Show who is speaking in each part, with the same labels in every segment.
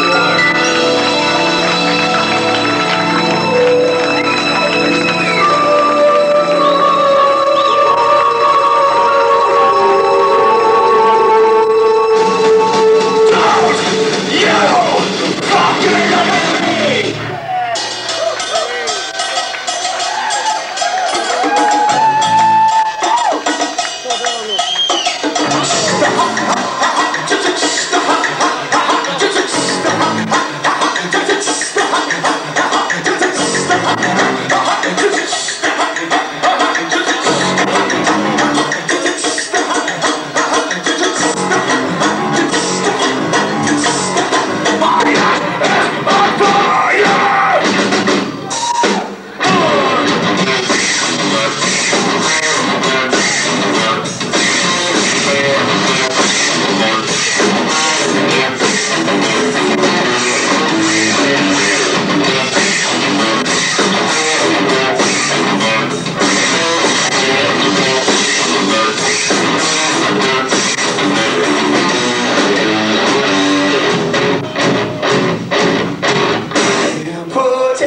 Speaker 1: Thank. Because it's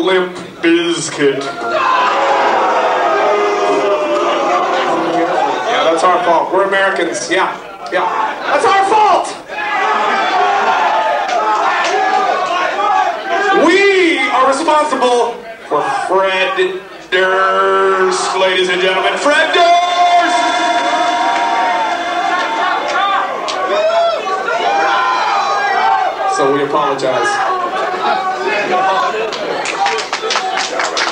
Speaker 1: Limp Bizkit. Yeah, that's our fault. We're Americans. Yeah, yeah. That's our fault! We are responsible for Fred Durst, ladies and gentlemen. Fred Durst! So we apologize.